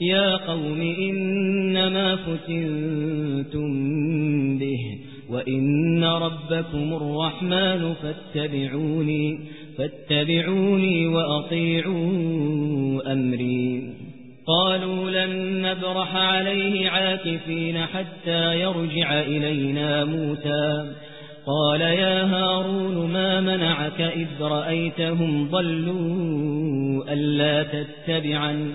يا قوم إنما فتنتم به وإن ربكم الرحمن فاتبعوني فاتبعوني وأطيعوا أمري. قالوا لن نبرح عليه عاكفين حتى يرجع إلينا موسى. قال يا هارون ما منعك إذ رأيتهم ضلوا ألا تتبعا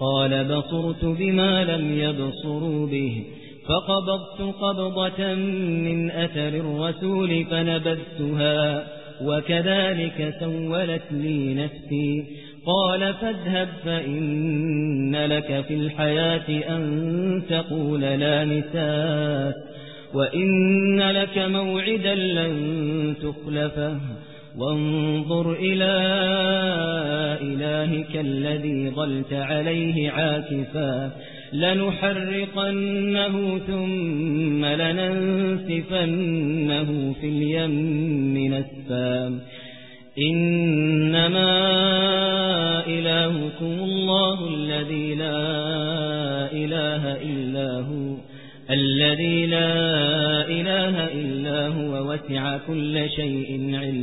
قال بصرت بما لم يبصروا به فقبضت قبضة من أثر الرسول فنبذتها وكذلك سولت لي نفسي قال فاذهب فإن لك في الحياة أن تقول لا نساس وإن لك موعدا لن تخلفه وانظر إلى إلهك الذي ظلت عليه عاكفا لنحرقنه ثم لننسفنه في اليم نسفا إنما إلهكم الله الذي لا إله إلا هو الذي لا إله إلا هو وسع كل شيء علما